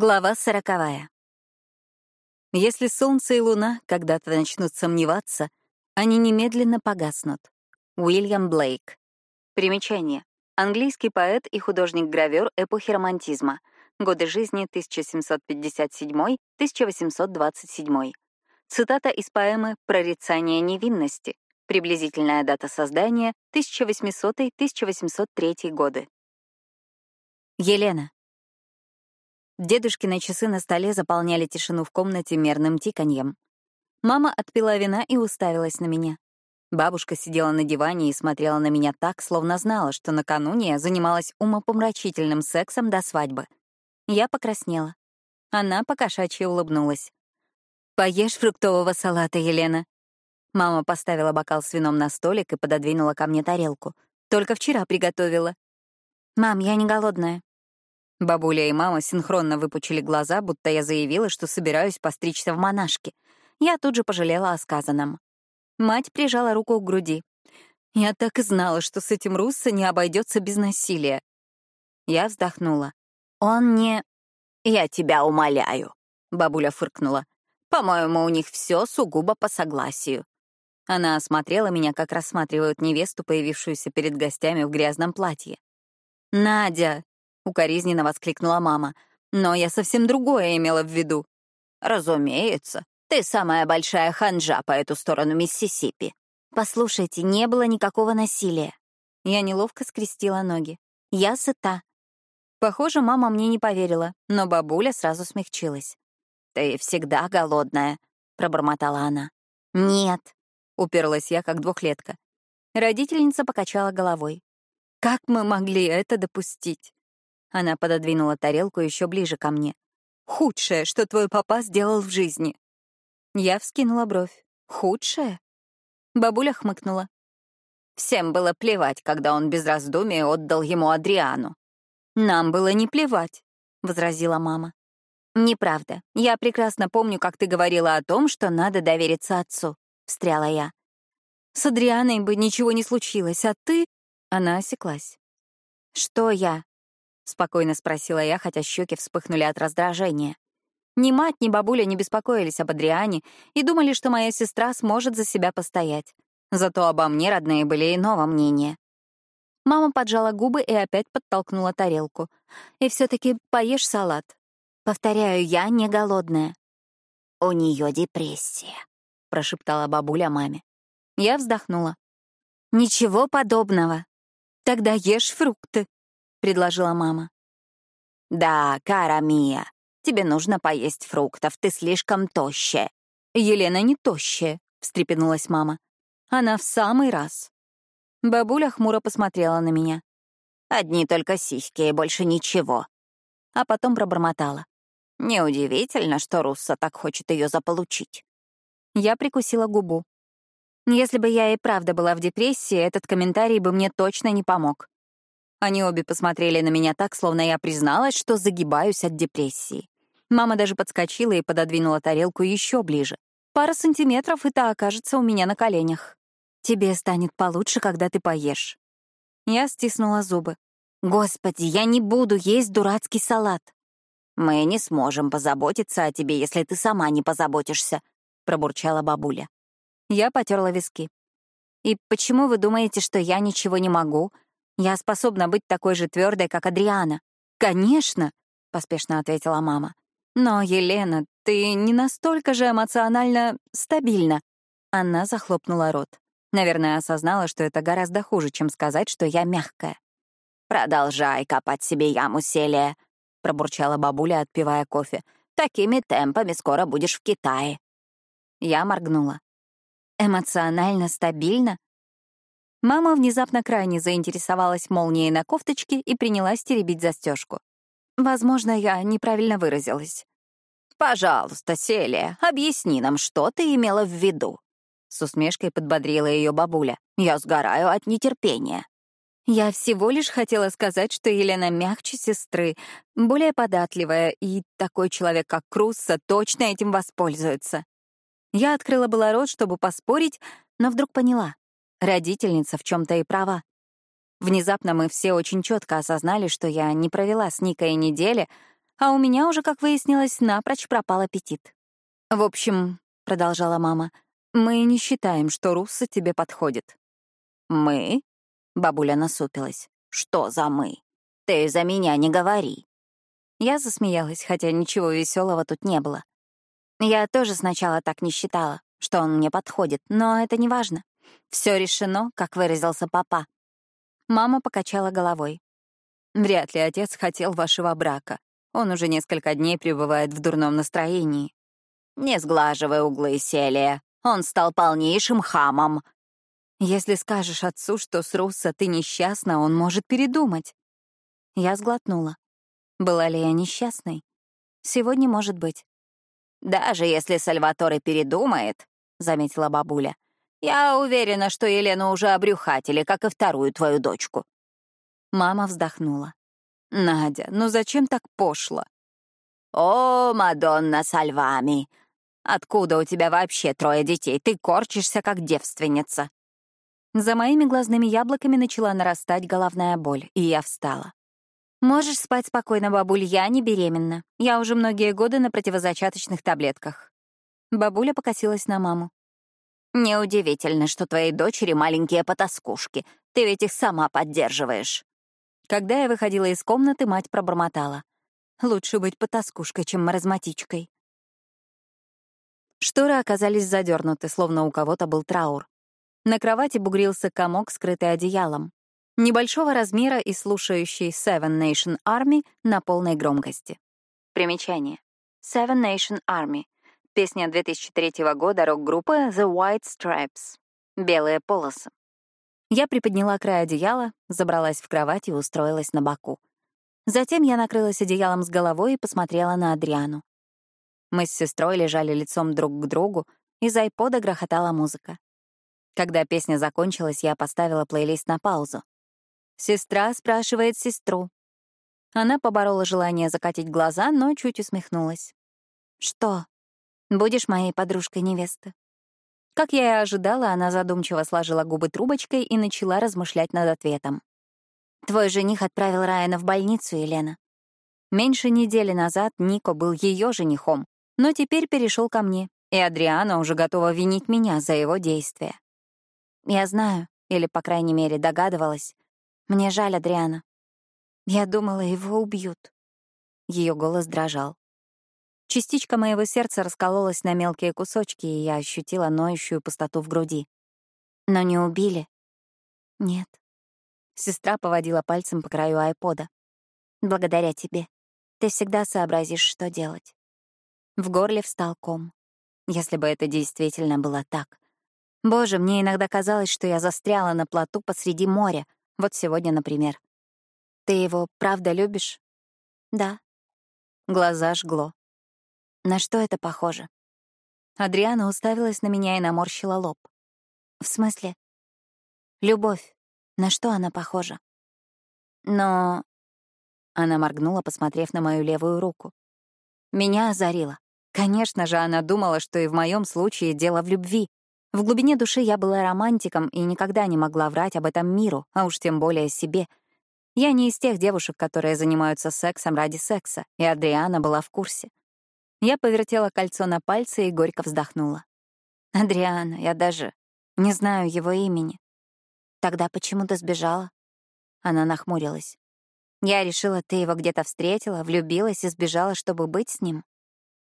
Глава сороковая. Если солнце и луна когда-то начнут сомневаться, они немедленно погаснут. Уильям Блейк. Примечание. Английский поэт и художник-гравер эпохи романтизма. Годы жизни 1757-1827. Цитата из поэмы «Прорицание невинности». Приблизительная дата создания — 1800-1803 годы. Елена. Дедушкины часы на столе заполняли тишину в комнате мерным тиканьем. Мама отпила вина и уставилась на меня. Бабушка сидела на диване и смотрела на меня так, словно знала, что накануне я занималась умопомрачительным сексом до свадьбы. Я покраснела. Она покошачьи улыбнулась. «Поешь фруктового салата, Елена». Мама поставила бокал с вином на столик и пододвинула ко мне тарелку. «Только вчера приготовила». «Мам, я не голодная», Бабуля и мама синхронно выпучили глаза, будто я заявила, что собираюсь постричься в монашке. Я тут же пожалела о сказанном. Мать прижала руку к груди. Я так и знала, что с этим Руссо не обойдется без насилия. Я вздохнула. Он не... «Я тебя умоляю», — бабуля фыркнула. «По-моему, у них все сугубо по согласию». Она осмотрела меня, как рассматривают невесту, появившуюся перед гостями в грязном платье. «Надя, укоризненно воскликнула мама. Но я совсем другое имела в виду. Разумеется, ты самая большая ханжа по эту сторону Миссисипи. Послушайте, не было никакого насилия. Я неловко скрестила ноги. Я сыта. Похоже, мама мне не поверила, но бабуля сразу смягчилась. «Ты всегда голодная», — пробормотала она. «Нет», — уперлась я, как двухлетка. Родительница покачала головой. «Как мы могли это допустить? Она пододвинула тарелку еще ближе ко мне. «Худшее, что твой папа сделал в жизни». Я вскинула бровь. «Худшее?» Бабуля хмыкнула. Всем было плевать, когда он без раздумий отдал ему Адриану. «Нам было не плевать», — возразила мама. «Неправда. Я прекрасно помню, как ты говорила о том, что надо довериться отцу», — встряла я. «С Адрианой бы ничего не случилось, а ты...» Она осеклась. «Что я?» — спокойно спросила я, хотя щеки вспыхнули от раздражения. Ни мать, ни бабуля не беспокоились об Адриане и думали, что моя сестра сможет за себя постоять. Зато обо мне родные были иного мнения. Мама поджала губы и опять подтолкнула тарелку. «И все таки поешь салат». Повторяю, я не голодная. «У нее депрессия», — прошептала бабуля маме. Я вздохнула. «Ничего подобного. Тогда ешь фрукты», — предложила мама. «Да, Кара Мия, тебе нужно поесть фруктов, ты слишком тощая». «Елена не тощая», — встрепенулась мама. «Она в самый раз». Бабуля хмуро посмотрела на меня. «Одни только сиськи и больше ничего». А потом пробормотала. «Неудивительно, что Русса так хочет ее заполучить». Я прикусила губу. Если бы я и правда была в депрессии, этот комментарий бы мне точно не помог. Они обе посмотрели на меня так, словно я призналась, что загибаюсь от депрессии. Мама даже подскочила и пододвинула тарелку еще ближе. Пара сантиметров, и та окажется у меня на коленях. Тебе станет получше, когда ты поешь. Я стиснула зубы. Господи, я не буду есть дурацкий салат. Мы не сможем позаботиться о тебе, если ты сама не позаботишься, пробурчала бабуля. Я потерла виски. И почему вы думаете, что я ничего не могу? Я способна быть такой же твердой, как Адриана. Конечно, поспешно ответила мама. Но, Елена, ты не настолько же эмоционально стабильна. Она захлопнула рот. Наверное, осознала, что это гораздо хуже, чем сказать, что я мягкая. «Продолжай копать себе яму, Селия», — пробурчала бабуля, отпивая кофе. «Такими темпами скоро будешь в Китае». Я моргнула. «Эмоционально стабильно? Мама внезапно крайне заинтересовалась молнией на кофточке и принялась теребить застежку. Возможно, я неправильно выразилась. «Пожалуйста, Селия, объясни нам, что ты имела в виду?» С усмешкой подбодрила ее бабуля. «Я сгораю от нетерпения». Я всего лишь хотела сказать, что Елена мягче сестры, более податливая, и такой человек, как Крусса, точно этим воспользуется. Я открыла было рот, чтобы поспорить, но вдруг поняла. Родительница в чем-то и права. Внезапно мы все очень четко осознали, что я не провела с Никой недели, а у меня уже, как выяснилось, напрочь пропал аппетит. «В общем», — продолжала мама, — «мы не считаем, что Русса тебе подходит». «Мы?» — бабуля насупилась. «Что за мы? Ты за меня не говори». Я засмеялась, хотя ничего веселого тут не было. Я тоже сначала так не считала, что он мне подходит, но это не важно. Все решено, как выразился папа. Мама покачала головой. Вряд ли отец хотел вашего брака. Он уже несколько дней пребывает в дурном настроении. Не сглаживай углы, Селия. Он стал полнейшим хамом. Если скажешь отцу, что с Русса ты несчастна, он может передумать. Я сглотнула. Была ли я несчастной? Сегодня может быть. «Даже если Сальваторе передумает», — заметила бабуля, «я уверена, что Елену уже обрюхатили, как и вторую твою дочку». Мама вздохнула. «Надя, ну зачем так пошло?» «О, Мадонна Сальвами! Откуда у тебя вообще трое детей? Ты корчишься, как девственница!» За моими глазными яблоками начала нарастать головная боль, и я встала. «Можешь спать спокойно, бабуль, я не беременна. Я уже многие годы на противозачаточных таблетках». Бабуля покосилась на маму. «Неудивительно, что твои дочери маленькие потаскушки. Ты ведь их сама поддерживаешь». Когда я выходила из комнаты, мать пробормотала. «Лучше быть потаскушкой, чем маразматичкой». Шторы оказались задернуты, словно у кого-то был траур. На кровати бугрился комок, скрытый одеялом небольшого размера и слушающий Seven Nation Army на полной громкости. Примечание. Seven Nation Army. Песня 2003 года рок-группы The White Stripes. Белые полосы. Я приподняла край одеяла, забралась в кровать и устроилась на боку. Затем я накрылась одеялом с головой и посмотрела на Адриану. Мы с сестрой лежали лицом друг к другу, из айпода грохотала музыка. Когда песня закончилась, я поставила плейлист на паузу. Сестра спрашивает сестру. Она поборола желание закатить глаза, но чуть усмехнулась. «Что? Будешь моей подружкой невесты?» Как я и ожидала, она задумчиво сложила губы трубочкой и начала размышлять над ответом. «Твой жених отправил Райана в больницу, Елена. Меньше недели назад Нико был ее женихом, но теперь перешел ко мне, и Адриана уже готова винить меня за его действия. Я знаю, или, по крайней мере, догадывалась, мне жаль Адриана. Я думала, его убьют. Ее голос дрожал. Частичка моего сердца раскололась на мелкие кусочки, и я ощутила ноющую пустоту в груди. Но не убили? Нет. Сестра поводила пальцем по краю айпода. Благодаря тебе. Ты всегда сообразишь, что делать. В горле встал ком. Если бы это действительно было так. Боже, мне иногда казалось, что я застряла на плоту посреди моря — вот сегодня, например. Ты его правда любишь? Да. Глаза жгло. На что это похоже? Адриана уставилась на меня и наморщила лоб. В смысле? Любовь. На что она похожа? Но... Она моргнула, посмотрев на мою левую руку. Меня озарило. Конечно же, она думала, что и в моем случае дело в любви. В глубине души я была романтиком и никогда не могла врать об этом миру, а уж тем более себе. Я не из тех девушек, которые занимаются сексом ради секса, и Адриана была в курсе. Я повертела кольцо на пальце и горько вздохнула. «Адриана, я даже не знаю его имени». «Тогда почему ты сбежала?» Она нахмурилась. «Я решила, ты его где-то встретила, влюбилась и сбежала, чтобы быть с ним».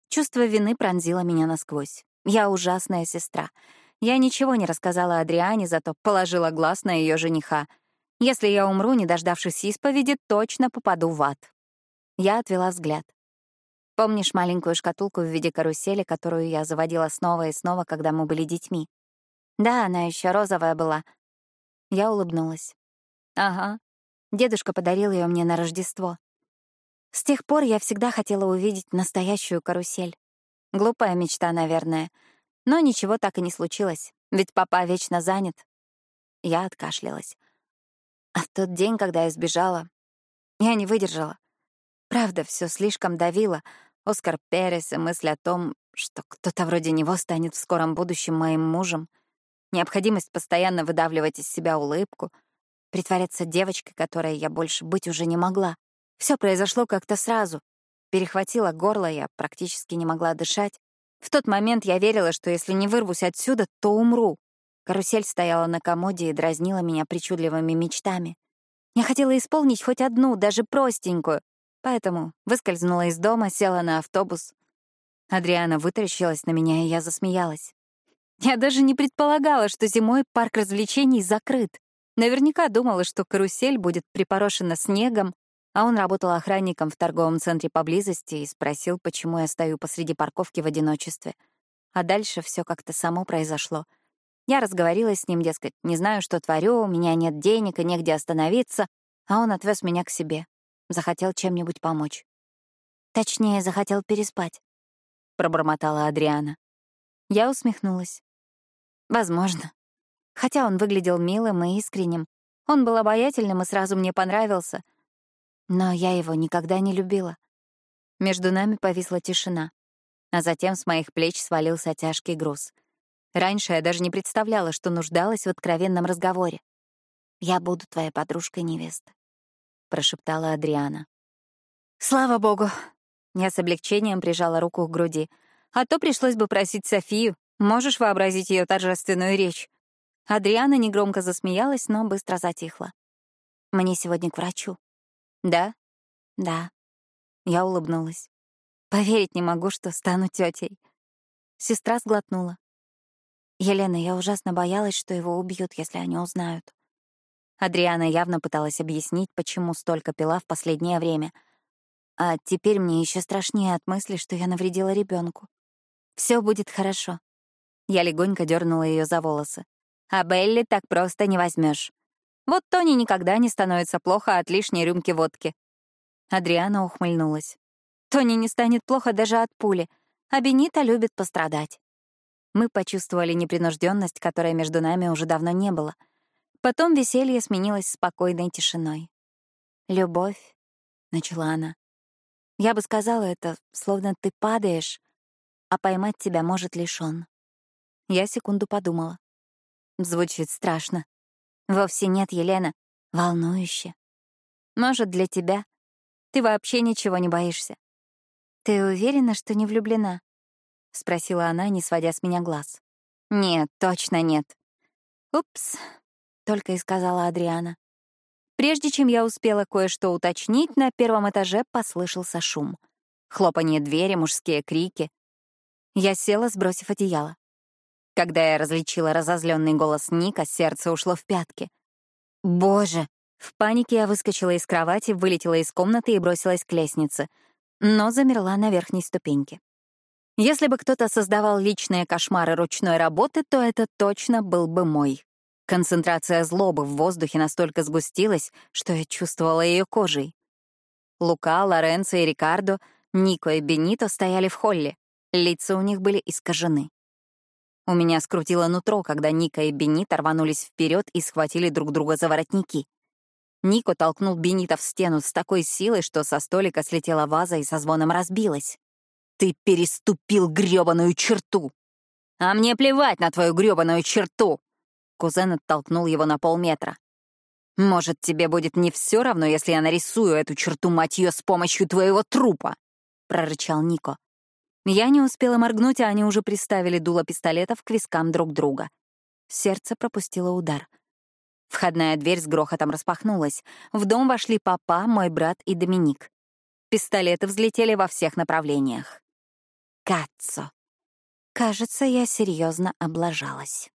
Чувство вины пронзило меня насквозь. Я ужасная сестра. Я ничего не рассказала Адриане, зато положила глаз на ее жениха. Если я умру, не дождавшись исповеди, точно попаду в ад. Я отвела взгляд. Помнишь маленькую шкатулку в виде карусели, которую я заводила снова и снова, когда мы были детьми? Да, она еще розовая была. Я улыбнулась. Ага. Дедушка подарил ее мне на Рождество. С тех пор я всегда хотела увидеть настоящую карусель. Глупая мечта, наверное — но ничего так и не случилось, ведь папа вечно занят. Я откашлялась. А в тот день, когда я сбежала, я не выдержала. Правда, все слишком давило. Оскар Перес и мысль о том, что кто-то вроде него станет в скором будущем моим мужем, необходимость постоянно выдавливать из себя улыбку, притворяться девочкой, которой я больше быть уже не могла. Все произошло как-то сразу. перехватило горло, я практически не могла дышать. В тот момент я верила, что если не вырвусь отсюда, то умру. Карусель стояла на комоде и дразнила меня причудливыми мечтами. Я хотела исполнить хоть одну, даже простенькую, поэтому выскользнула из дома, села на автобус. Адриана вытаращилась на меня, и я засмеялась. Я даже не предполагала, что зимой парк развлечений закрыт. Наверняка думала, что карусель будет припорошена снегом, а он работал охранником в торговом центре поблизости и спросил, почему я стою посреди парковки в одиночестве. А дальше все как-то само произошло — я разговорилась с ним, дескать, не знаю, что творю, у меня нет денег и негде остановиться, а он отвез меня к себе. Захотел чем-нибудь помочь. Точнее, захотел переспать, — пробормотала Адриана. Я усмехнулась. Возможно. Хотя он выглядел милым и искренним. Он был обаятельным и сразу мне понравился. Но я его никогда не любила. Между нами повисла тишина, а затем с моих плеч свалился тяжкий груз — Раньше я даже не представляла, что нуждалась в откровенном разговоре. «Я буду твоей подружкой невесты», — прошептала Адриана. «Слава богу!» Я с облегчением прижала руку к груди. «А то пришлось бы просить Софию. Можешь вообразить ее торжественную речь?» Адриана негромко засмеялась, но быстро затихла. «Мне сегодня к врачу». «Да?» «Да». Я улыбнулась. «Поверить не могу, что стану тетей. Сестра сглотнула. Елена, я ужасно боялась, что его убьют, если они узнают. Адриана явно пыталась объяснить, почему столько пила в последнее время. А теперь мне еще страшнее от мысли, что я навредила ребенку. Все будет хорошо. Я легонько дернула ее за волосы. А Белли так просто не возьмешь. Вот Тони никогда не становится плохо от лишней рюмки водки. Адриана ухмыльнулась. Тони не станет плохо даже от пули, а Бенита любит пострадать. Мы почувствовали непринужденность, которой между нами уже давно не было. Потом веселье сменилось спокойной тишиной. «Любовь», — начала она. «Я бы сказала это, словно ты падаешь, а поймать тебя может лишь он». Я секунду подумала. Звучит страшно. Вовсе нет, Елена. Волнующе. Может, для тебя. Ты вообще ничего не боишься. Ты уверена, что не влюблена? — спросила она, не сводя с меня глаз. «Нет, точно нет». «Упс», — только и сказала Адриана. Прежде чем я успела кое-что уточнить, на первом этаже послышался шум. Хлопанье двери, мужские крики. Я села, сбросив одеяло. Когда я различила разозленный голос Ника, сердце ушло в пятки. «Боже!» В панике я выскочила из кровати, вылетела из комнаты и бросилась к лестнице, но замерла на верхней ступеньке. Если бы кто-то создавал личные кошмары ручной работы, то это точно был бы мой. Концентрация злобы в воздухе настолько сгустилась, что я чувствовала ее кожей. Лука, Лоренцо и Рикардо, Нико и Бенито стояли в холле. Лица у них были искажены. У меня скрутило нутро, когда Ника и Бенито рванулись вперед и схватили друг друга за воротники. Нико толкнул Бенита в стену с такой силой, что со столика слетела ваза и со звоном разбилась. Ты переступил грёбаную черту. А мне плевать на твою грёбаную черту. Кузен оттолкнул его на полметра. Может, тебе будет не все равно, если я нарисую эту черту, мать ее, с помощью твоего трупа? прорычал Нико. Я не успела моргнуть, а они уже приставили дуло пистолетов к вискам друг друга. Сердце пропустило удар. Входная дверь с грохотом распахнулась. В дом вошли папа, мой брат и Доминик. Пистолеты взлетели во всех направлениях. Каццо. Кажется, я серьезно облажалась.